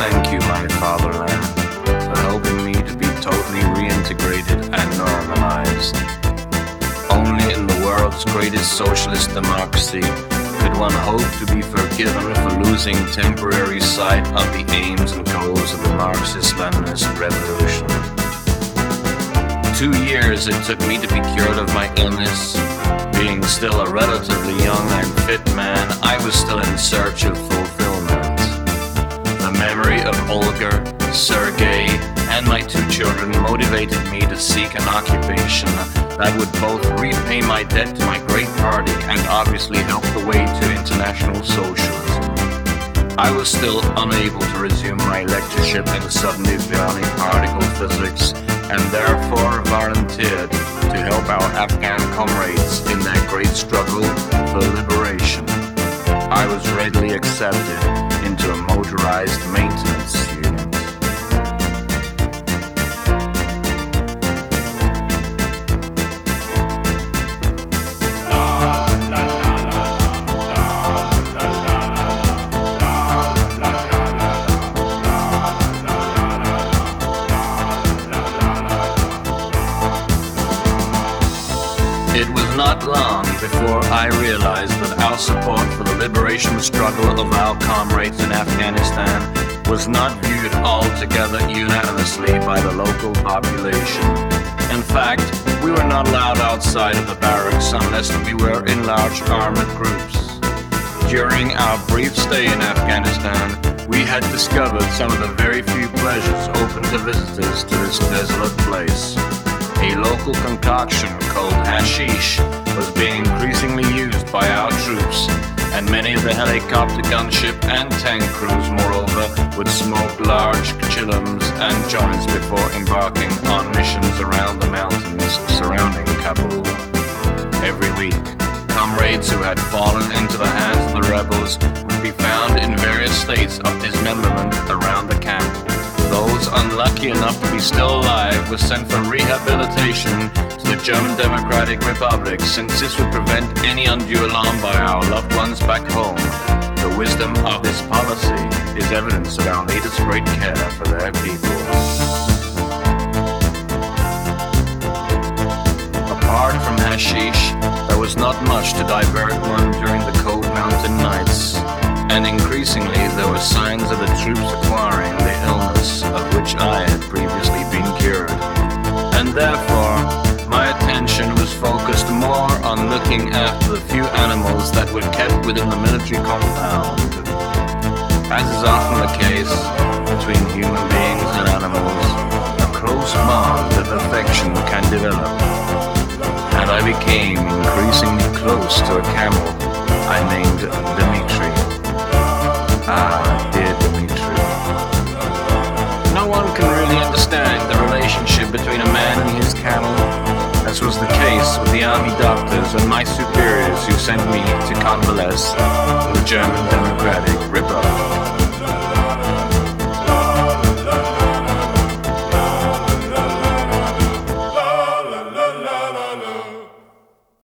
thank you, my fatherland, for helping me to be totally reintegrated and normalized. Only in the world's greatest socialist democracy could one hope to be forgiven for losing temporary sight of the aims and goals of the Marxist-Leninist revolution. Two years it took me to be cured of my illness. Being still a relatively young and fit man, I was still in search of fulfillment. Olga, Sergei, and my two children motivated me to seek an occupation that would both repay my debt to my great party and obviously help the way to international socialism. I was still unable to resume my lectureship in subnucleonic particle physics and therefore volunteered to help our Afghan comrades in their great struggle for liberation. I was readily accepted into a motorized maintenance not long before I realized that our support for the liberation struggle of our comrades in Afghanistan was not viewed altogether unanimously by the local population. In fact, we were not allowed outside of the barracks unless we were in large armored groups. During our brief stay in Afghanistan, we had discovered some of the very few pleasures open to visitors to this desolate. A concoction called hashish was being increasingly used by our troops, and many of the helicopter gunship and tank crews, moreover, would smoke large chillums and joints before embarking on missions around the mountains surrounding Kabul. Every week, comrades who had fallen into the hands of the rebels would be found in various states of dismemberment around the unlucky enough to be still alive was sent for rehabilitation to the German Democratic Republic, since this would prevent any undue alarm by our loved ones back home. The wisdom of this policy is evidence of our leaders' great care for their people. Apart from hashish, there was not much to divert looking after the few animals that were kept within the military compound. As is often the case between human beings and animals, a close bond of affection can develop and I became increasingly close to a camel I named Dmitri. Ah, dear Dmitri. No one can really understand the relationship between with the army doctors and my superiors who sent me to convalesce in the German Democratic Republic.